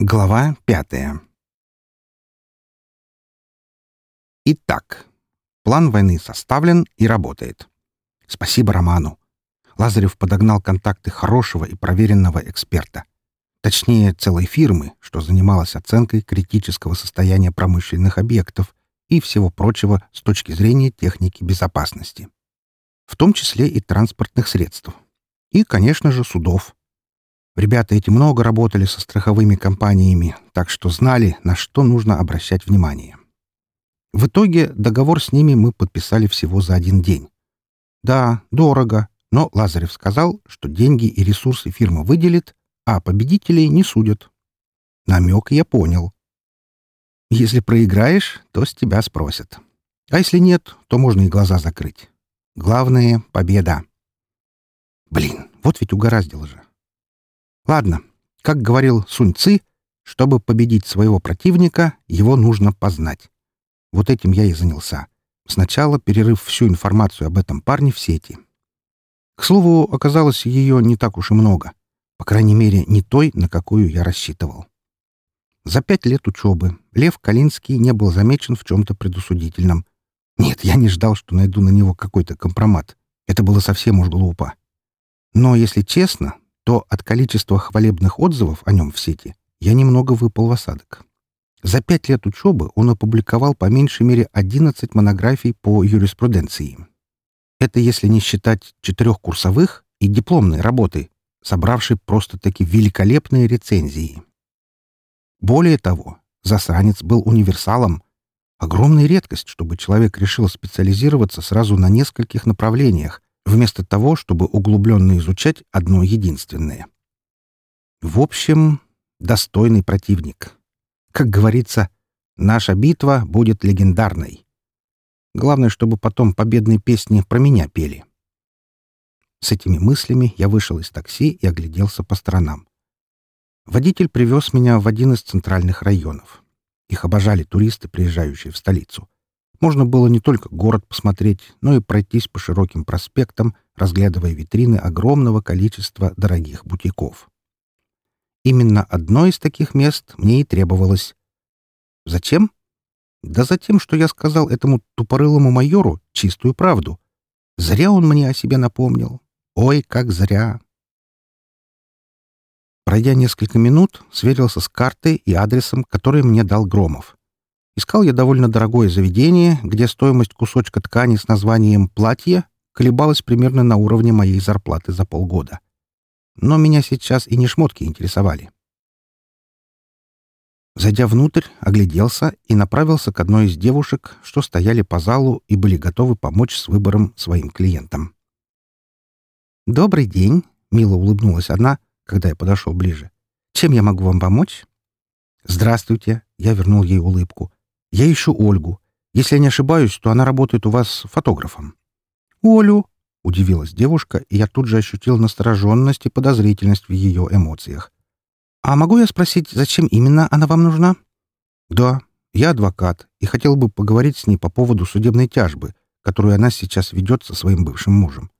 Глава пятая Итак, план войны составлен и работает. Спасибо Роману. Лазарев подогнал контакты хорошего и проверенного эксперта. Точнее, целой фирмы, что занималась оценкой критического состояния промышленных объектов и всего прочего с точки зрения техники безопасности. В том числе и транспортных средств. И, конечно же, судов. Ребята эти много работали со страховыми компаниями, так что знали, на что нужно обращать внимание. В итоге договор с ними мы подписали всего за один день. Да, дорого, но Лазарев сказал, что деньги и ресурсы фирма выделит, а победителей не судят. Намек я понял. Если проиграешь, то с тебя спросят. А если нет, то можно и глаза закрыть. Главное — победа. Блин, вот ведь угораздило же. Ладно, как говорил Сунь Ци, чтобы победить своего противника, его нужно познать. Вот этим я и занялся. Сначала перерыв всю информацию об этом парне в сети. К слову, оказалось ее не так уж и много. По крайней мере, не той, на какую я рассчитывал. За пять лет учебы Лев Калинский не был замечен в чем-то предусудительном. Нет, я не ждал, что найду на него какой-то компромат. Это было совсем уж глупо. Но, если честно, то от количества хвалебных отзывов о нем в сети я немного выпал в осадок. За пять лет учебы он опубликовал по меньшей мере 11 монографий по юриспруденции. Это если не считать четырех курсовых и дипломной работы, собравшей просто-таки великолепные рецензии. Более того, засранец был универсалом. Огромная редкость, чтобы человек решил специализироваться сразу на нескольких направлениях, вместо того, чтобы углубленно изучать одно единственное. В общем, достойный противник. Как говорится, наша битва будет легендарной. Главное, чтобы потом победные песни про меня пели. С этими мыслями я вышел из такси и огляделся по сторонам. Водитель привез меня в один из центральных районов. Их обожали туристы, приезжающие в столицу. Можно было не только город посмотреть, но и пройтись по широким проспектам, разглядывая витрины огромного количества дорогих бутиков. Именно одно из таких мест мне и требовалось. Зачем? Да за тем, что я сказал этому тупорылому майору чистую правду. Зря он мне о себе напомнил. Ой, как зря. Пройдя несколько минут, сверился с картой и адресом, который мне дал Громов. Искал я довольно дорогое заведение, где стоимость кусочка ткани с названием «платье» колебалась примерно на уровне моей зарплаты за полгода. Но меня сейчас и не шмотки интересовали. Зайдя внутрь, огляделся и направился к одной из девушек, что стояли по залу и были готовы помочь с выбором своим клиентам. «Добрый день», — мило улыбнулась одна, когда я подошел ближе. «Чем я могу вам помочь?» «Здравствуйте», — я вернул ей улыбку. Я ищу Ольгу. Если я не ошибаюсь, то она работает у вас фотографом». «Олю?» — удивилась девушка, и я тут же ощутил настороженность и подозрительность в ее эмоциях. «А могу я спросить, зачем именно она вам нужна?» «Да, я адвокат и хотел бы поговорить с ней по поводу судебной тяжбы, которую она сейчас ведет со своим бывшим мужем».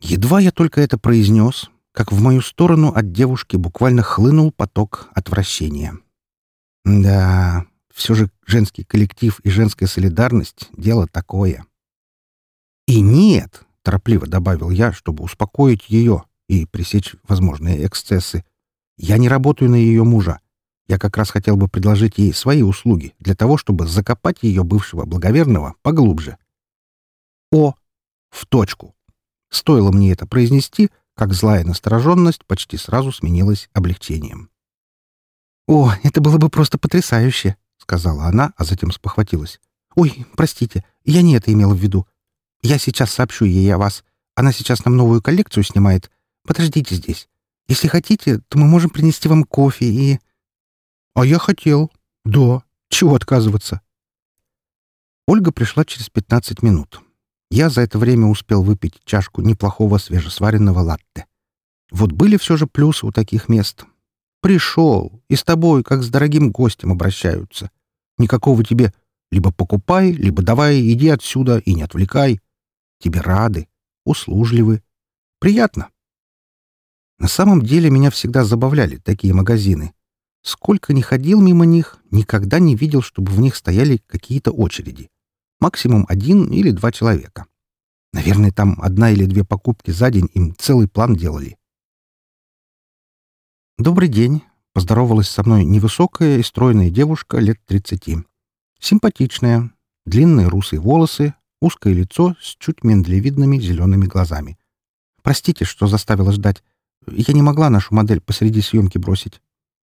Едва я только это произнес, как в мою сторону от девушки буквально хлынул поток отвращения. Да, все же женский коллектив и женская солидарность — дело такое. «И нет», — торопливо добавил я, чтобы успокоить ее и пресечь возможные эксцессы, «я не работаю на ее мужа. Я как раз хотел бы предложить ей свои услуги для того, чтобы закопать ее бывшего благоверного поглубже». «О! В точку!» Стоило мне это произнести, как злая настороженность почти сразу сменилась облегчением. «О, это было бы просто потрясающе!» — сказала она, а затем спохватилась. «Ой, простите, я не это имела в виду. Я сейчас сообщу ей о вас. Она сейчас нам новую коллекцию снимает. Подождите здесь. Если хотите, то мы можем принести вам кофе и...» «А я хотел. Да. Чего отказываться?» Ольга пришла через пятнадцать минут. Я за это время успел выпить чашку неплохого свежесваренного латте. Вот были все же плюсы у таких мест. Пришел, и с тобой, как с дорогим гостем, обращаются. Никакого тебе либо покупай, либо давай иди отсюда и не отвлекай. Тебе рады, услужливы. Приятно. На самом деле меня всегда забавляли такие магазины. Сколько ни ходил мимо них, никогда не видел, чтобы в них стояли какие-то очереди. Максимум один или два человека. Наверное, там одна или две покупки за день им целый план делали. «Добрый день», — поздоровалась со мной невысокая и стройная девушка лет тридцати. Симпатичная, длинные русые волосы, узкое лицо с чуть мендлевидными зелеными глазами. «Простите, что заставила ждать. Я не могла нашу модель посреди съемки бросить».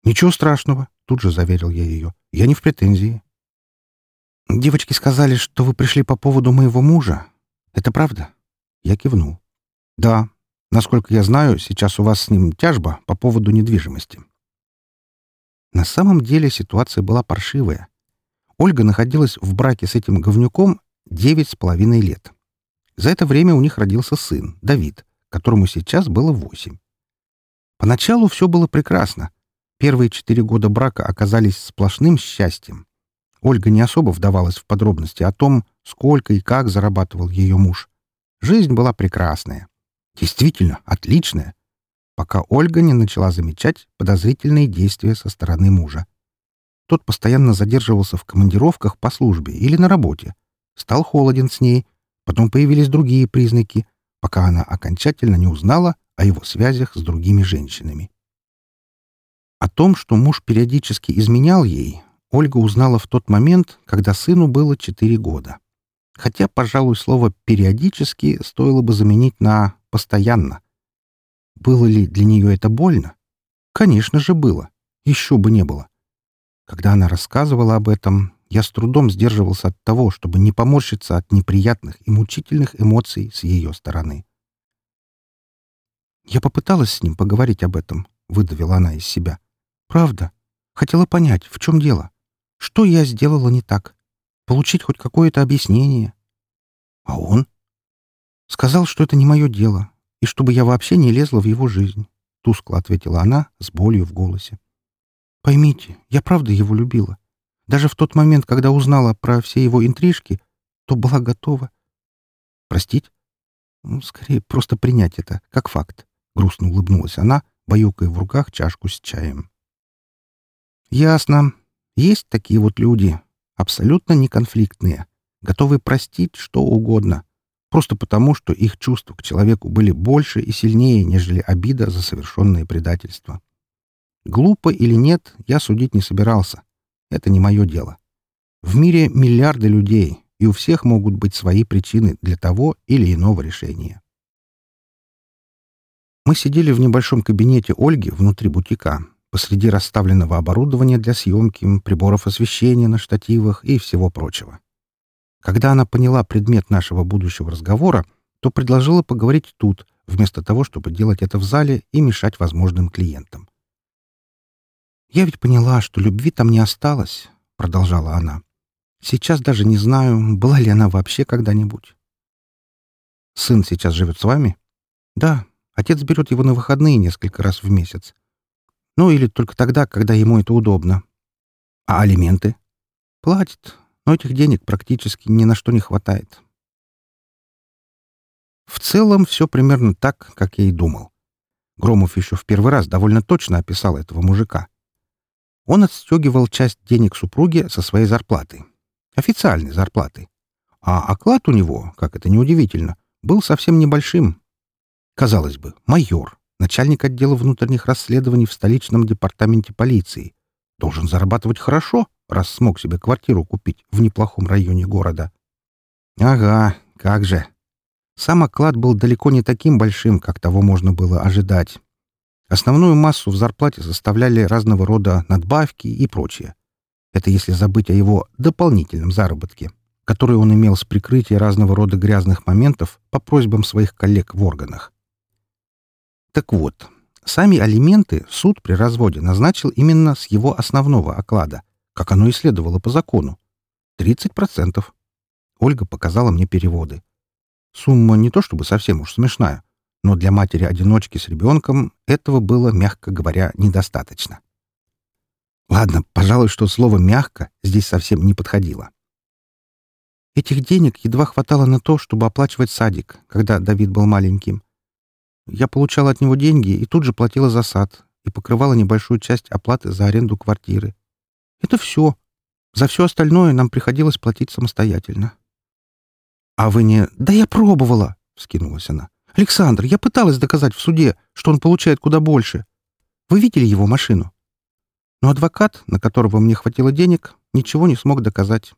«Ничего страшного», — тут же заверил я ее. «Я не в претензии». «Девочки сказали, что вы пришли по поводу моего мужа. Это правда?» Я кивнул. «Да. Насколько я знаю, сейчас у вас с ним тяжба по поводу недвижимости». На самом деле ситуация была паршивая. Ольга находилась в браке с этим говнюком девять с половиной лет. За это время у них родился сын, Давид, которому сейчас было восемь. Поначалу все было прекрасно. Первые четыре года брака оказались сплошным счастьем. Ольга не особо вдавалась в подробности о том, сколько и как зарабатывал ее муж. Жизнь была прекрасная. Действительно, отличная. Пока Ольга не начала замечать подозрительные действия со стороны мужа. Тот постоянно задерживался в командировках по службе или на работе. Стал холоден с ней. Потом появились другие признаки, пока она окончательно не узнала о его связях с другими женщинами. О том, что муж периодически изменял ей, Ольга узнала в тот момент, когда сыну было четыре года. Хотя, пожалуй, слово «периодически» стоило бы заменить на «постоянно». Было ли для нее это больно? Конечно же, было. Еще бы не было. Когда она рассказывала об этом, я с трудом сдерживался от того, чтобы не поморщиться от неприятных и мучительных эмоций с ее стороны. Я попыталась с ним поговорить об этом, выдавила она из себя. Правда. Хотела понять, в чем дело. Что я сделала не так? Получить хоть какое-то объяснение. А он? Сказал, что это не мое дело, и чтобы я вообще не лезла в его жизнь. Тускло ответила она с болью в голосе. Поймите, я правда его любила. Даже в тот момент, когда узнала про все его интрижки, то была готова. Простить? Ну, скорее, просто принять это, как факт. Грустно улыбнулась она, баюкая в руках чашку с чаем. Ясно. Есть такие вот люди, абсолютно неконфликтные, готовые простить что угодно, просто потому, что их чувства к человеку были больше и сильнее, нежели обида за совершенное предательство. Глупо или нет, я судить не собирался. Это не мое дело. В мире миллиарды людей, и у всех могут быть свои причины для того или иного решения. Мы сидели в небольшом кабинете Ольги внутри бутика, посреди расставленного оборудования для съемки, приборов освещения на штативах и всего прочего. Когда она поняла предмет нашего будущего разговора, то предложила поговорить тут, вместо того, чтобы делать это в зале и мешать возможным клиентам. «Я ведь поняла, что любви там не осталось», — продолжала она. «Сейчас даже не знаю, была ли она вообще когда-нибудь». «Сын сейчас живет с вами?» «Да, отец берет его на выходные несколько раз в месяц. Ну, или только тогда, когда ему это удобно. А алименты? Платит, но этих денег практически ни на что не хватает. В целом все примерно так, как я и думал. Громов еще в первый раз довольно точно описал этого мужика. Он отстегивал часть денег супруги со своей зарплаты. Официальной зарплаты. А оклад у него, как это неудивительно, был совсем небольшим. Казалось бы, майор, начальник отдела внутренних расследований в столичном департаменте полиции. Должен зарабатывать хорошо, раз смог себе квартиру купить в неплохом районе города. Ага, как же. Сам оклад был далеко не таким большим, как того можно было ожидать. Основную массу в зарплате составляли разного рода надбавки и прочее. Это если забыть о его дополнительном заработке, который он имел с прикрытия разного рода грязных моментов по просьбам своих коллег в органах. Так вот, сами алименты суд при разводе назначил именно с его основного оклада, как оно и следовало по закону. 30%. Ольга показала мне переводы. Сумма не то чтобы совсем уж смешная, но для матери-одиночки с ребенком этого было, мягко говоря, недостаточно. Ладно, пожалуй, что слово «мягко» здесь совсем не подходило. Этих денег едва хватало на то, чтобы оплачивать садик, когда Давид был маленьким. Я получала от него деньги и тут же платила за сад и покрывала небольшую часть оплаты за аренду квартиры. Это все. За все остальное нам приходилось платить самостоятельно. «А вы не...» «Да я пробовала!» — вскинулась она. «Александр, я пыталась доказать в суде, что он получает куда больше. Вы видели его машину?» Но адвокат, на которого мне хватило денег, ничего не смог доказать.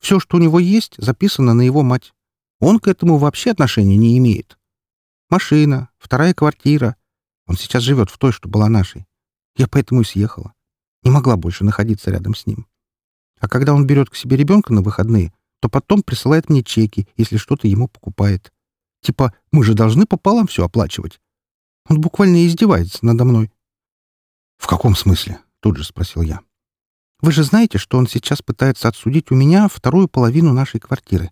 Все, что у него есть, записано на его мать. Он к этому вообще отношения не имеет. Машина, вторая квартира. Он сейчас живет в той, что была нашей. Я поэтому и съехала. Не могла больше находиться рядом с ним. А когда он берет к себе ребенка на выходные, то потом присылает мне чеки, если что-то ему покупает. Типа, мы же должны пополам все оплачивать. Он буквально издевается надо мной. «В каком смысле?» — тут же спросил я. «Вы же знаете, что он сейчас пытается отсудить у меня вторую половину нашей квартиры?»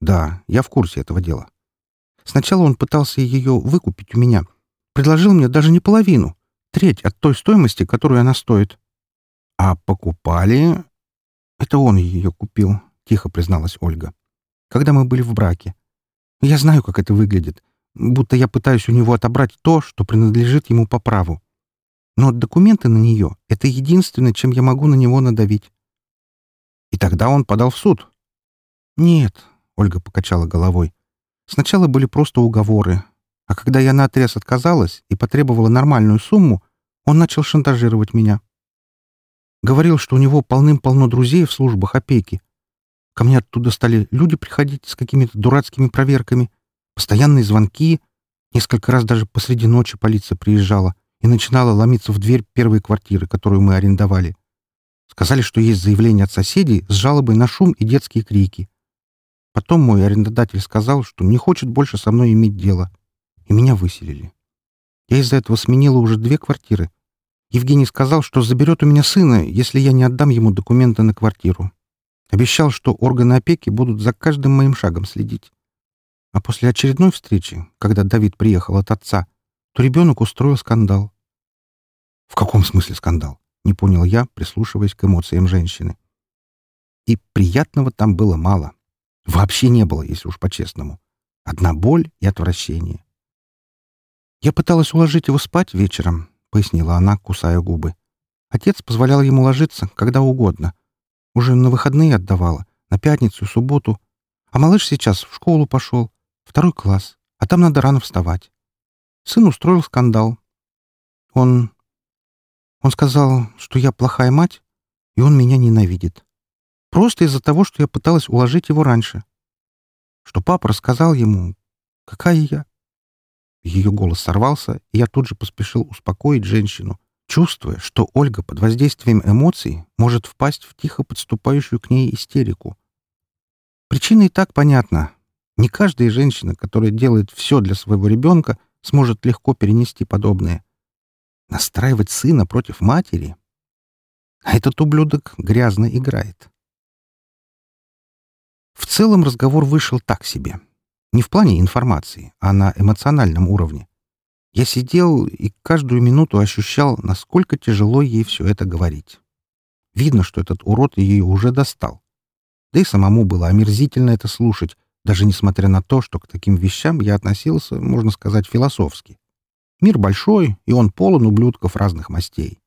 «Да, я в курсе этого дела. Сначала он пытался ее выкупить у меня. Предложил мне даже не половину, треть от той стоимости, которую она стоит. А покупали... Это он ее купил, — тихо призналась Ольга. Когда мы были в браке. Я знаю, как это выглядит. Будто я пытаюсь у него отобрать то, что принадлежит ему по праву. Но документы на нее — это единственное, чем я могу на него надавить. И тогда он подал в суд. Нет, — Ольга покачала головой. Сначала были просто уговоры, а когда я наотрез отказалась и потребовала нормальную сумму, он начал шантажировать меня. Говорил, что у него полным-полно друзей в службах опеки. Ко мне оттуда стали люди приходить с какими-то дурацкими проверками, постоянные звонки. Несколько раз даже посреди ночи полиция приезжала и начинала ломиться в дверь первой квартиры, которую мы арендовали. Сказали, что есть заявление от соседей с жалобой на шум и детские крики. Потом мой арендодатель сказал, что не хочет больше со мной иметь дело, и меня выселили. Я из-за этого сменила уже две квартиры. Евгений сказал, что заберет у меня сына, если я не отдам ему документы на квартиру. Обещал, что органы опеки будут за каждым моим шагом следить. А после очередной встречи, когда Давид приехал от отца, то ребенок устроил скандал. «В каком смысле скандал?» — не понял я, прислушиваясь к эмоциям женщины. И приятного там было мало. Вообще не было, если уж по-честному. Одна боль и отвращение. «Я пыталась уложить его спать вечером», — пояснила она, кусая губы. Отец позволял ему ложиться когда угодно. Уже на выходные отдавала, на пятницу, субботу. А малыш сейчас в школу пошел, второй класс, а там надо рано вставать. Сын устроил скандал. Он... Он сказал, что я плохая мать, и он меня ненавидит. Просто из-за того, что я пыталась уложить его раньше. Что папа рассказал ему, какая я. Ее голос сорвался, и я тут же поспешил успокоить женщину, чувствуя, что Ольга под воздействием эмоций может впасть в тихо подступающую к ней истерику. Причина и так понятна. Не каждая женщина, которая делает все для своего ребенка, сможет легко перенести подобное. Настраивать сына против матери? А этот ублюдок грязно играет. В целом разговор вышел так себе. Не в плане информации, а на эмоциональном уровне. Я сидел и каждую минуту ощущал, насколько тяжело ей все это говорить. Видно, что этот урод ее уже достал. Да и самому было омерзительно это слушать, даже несмотря на то, что к таким вещам я относился, можно сказать, философски. Мир большой, и он полон ублюдков разных мастей.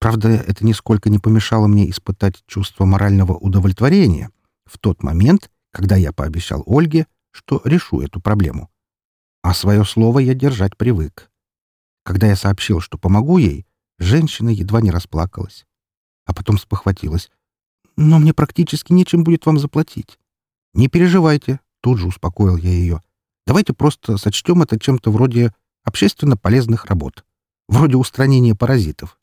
Правда, это нисколько не помешало мне испытать чувство морального удовлетворения, в тот момент, когда я пообещал Ольге, что решу эту проблему. А свое слово я держать привык. Когда я сообщил, что помогу ей, женщина едва не расплакалась. А потом спохватилась. «Но мне практически нечем будет вам заплатить». «Не переживайте», — тут же успокоил я ее. «Давайте просто сочтем это чем-то вроде общественно полезных работ, вроде устранения паразитов».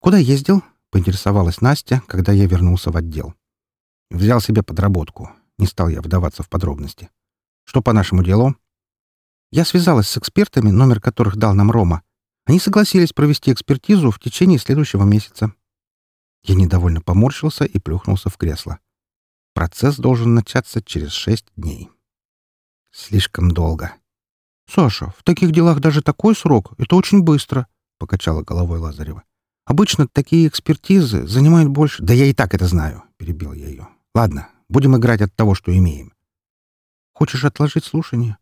«Куда ездил?» — поинтересовалась Настя, когда я вернулся в отдел. Взял себе подработку. Не стал я вдаваться в подробности. Что по нашему делу? Я связалась с экспертами, номер которых дал нам Рома. Они согласились провести экспертизу в течение следующего месяца. Я недовольно поморщился и плюхнулся в кресло. Процесс должен начаться через шесть дней. Слишком долго. «Саша, в таких делах даже такой срок — это очень быстро», — покачала головой Лазарева. Обычно такие экспертизы занимают больше... Да я и так это знаю, — перебил я ее. Ладно, будем играть от того, что имеем. Хочешь отложить слушание?»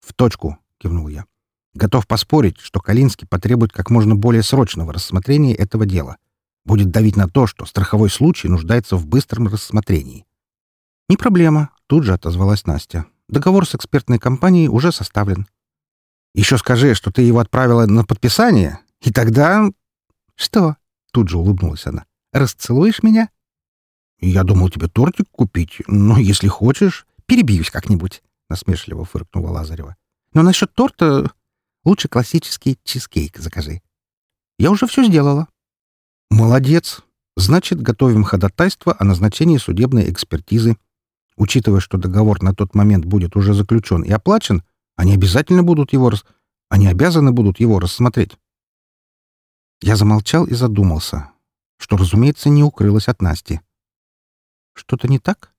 «В точку», — кивнул я. «Готов поспорить, что Калинский потребует как можно более срочного рассмотрения этого дела. Будет давить на то, что страховой случай нуждается в быстром рассмотрении». «Не проблема», — тут же отозвалась Настя. «Договор с экспертной компанией уже составлен». «Еще скажи, что ты его отправила на подписание, и тогда...» «Что?» — тут же улыбнулась она. «Расцелуешь меня?» «Я думал тебе тортик купить, но если хочешь...» «Перебьюсь как-нибудь», — насмешливо фыркнула Лазарева. «Но насчет торта лучше классический чизкейк закажи. Я уже все сделала». «Молодец. Значит, готовим ходатайство о назначении судебной экспертизы. Учитывая, что договор на тот момент будет уже заключен и оплачен, они обязательно будут его рас... Они обязаны будут его рассмотреть». Я замолчал и задумался, что, разумеется, не укрылось от Насти. «Что-то не так?»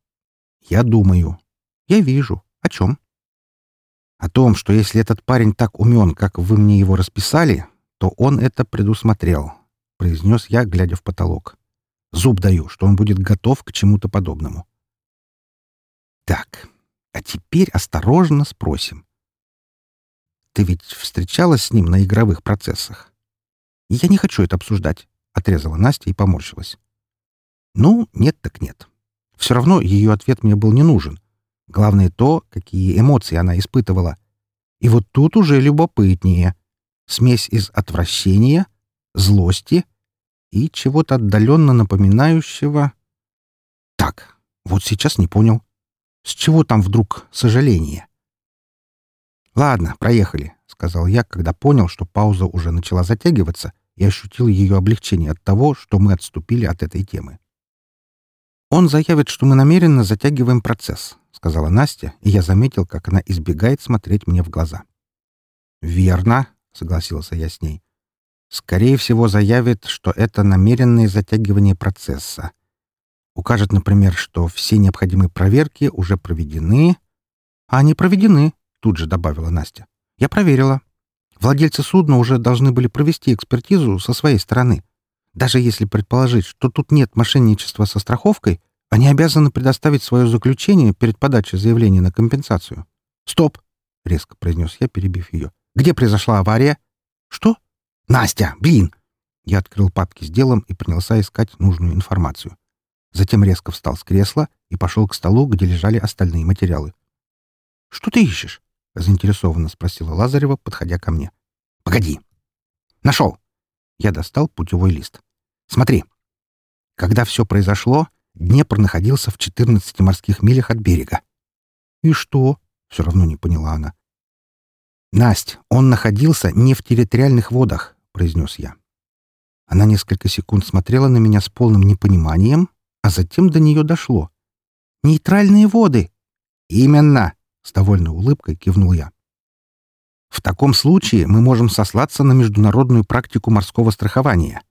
«Я думаю. Я вижу. О чем?» «О том, что если этот парень так умен, как вы мне его расписали, то он это предусмотрел», — произнес я, глядя в потолок. «Зуб даю, что он будет готов к чему-то подобному». «Так, а теперь осторожно спросим. Ты ведь встречалась с ним на игровых процессах?» «Я не хочу это обсуждать», — отрезала Настя и поморщилась. «Ну, нет так нет. Все равно ее ответ мне был не нужен. Главное то, какие эмоции она испытывала. И вот тут уже любопытнее. Смесь из отвращения, злости и чего-то отдаленно напоминающего... Так, вот сейчас не понял. С чего там вдруг сожаление? «Ладно, проехали», — сказал я, когда понял, что пауза уже начала затягиваться, и ощутил ее облегчение от того, что мы отступили от этой темы. «Он заявит, что мы намеренно затягиваем процесс», — сказала Настя, и я заметил, как она избегает смотреть мне в глаза. «Верно», — согласился я с ней. «Скорее всего, заявит, что это намеренное затягивание процесса. Укажет, например, что все необходимые проверки уже проведены». «А они проведены», — тут же добавила Настя. «Я проверила. Владельцы судна уже должны были провести экспертизу со своей стороны. Даже если предположить, что тут нет мошенничества со страховкой, они обязаны предоставить свое заключение перед подачей заявления на компенсацию. «Стоп!» — резко произнес я, перебив ее. «Где произошла авария?» «Что?» «Настя! Блин!» Я открыл папки с делом и принялся искать нужную информацию. Затем резко встал с кресла и пошел к столу, где лежали остальные материалы. «Что ты ищешь?» — заинтересованно спросила Лазарева, подходя ко мне. «Погоди!» «Нашел!» Я достал путевой лист. «Смотри. Когда все произошло, Днепр находился в 14 морских милях от берега». «И что?» — все равно не поняла она. «Насть, он находился не в территориальных водах», — произнес я. Она несколько секунд смотрела на меня с полным непониманием, а затем до нее дошло. «Нейтральные воды!» «Именно!» — с довольной улыбкой кивнул я. В таком случае мы можем сослаться на международную практику морского страхования.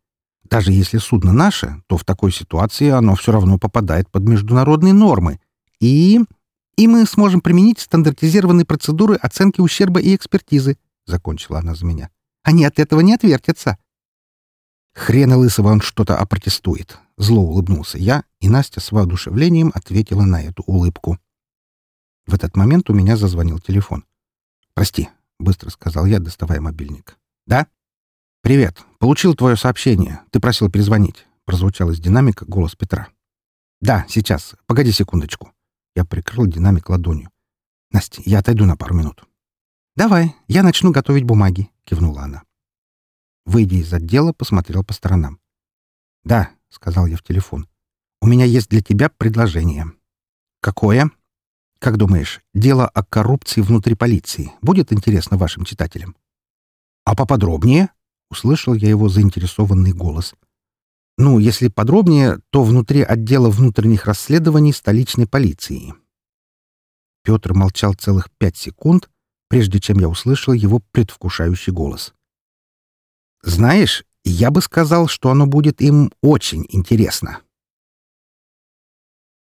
Даже если судно наше, то в такой ситуации оно все равно попадает под международные нормы. И... и мы сможем применить стандартизированные процедуры оценки ущерба и экспертизы, — закончила она за меня. Они от этого не отвертятся. Хрена лысого он что-то опротестует. Зло улыбнулся я, и Настя с воодушевлением ответила на эту улыбку. В этот момент у меня зазвонил телефон. «Прости, быстро сказал я, доставая мобильник. «Да?» «Привет. Получил твое сообщение. Ты просил перезвонить». Прозвучал из динамика голос Петра. «Да, сейчас. Погоди секундочку». Я прикрыл динамик ладонью. «Настя, я отойду на пару минут». «Давай, я начну готовить бумаги», — кивнула она. Выйдя из отдела, посмотрел по сторонам. «Да», — сказал я в телефон. «У меня есть для тебя предложение». «Какое?» Как думаешь, дело о коррупции внутри полиции будет интересно вашим читателям? А поподробнее? Услышал я его заинтересованный голос. Ну, если подробнее, то внутри отдела внутренних расследований столичной полиции. Петр молчал целых пять секунд, прежде чем я услышал его предвкушающий голос. «Знаешь, я бы сказал, что оно будет им очень интересно».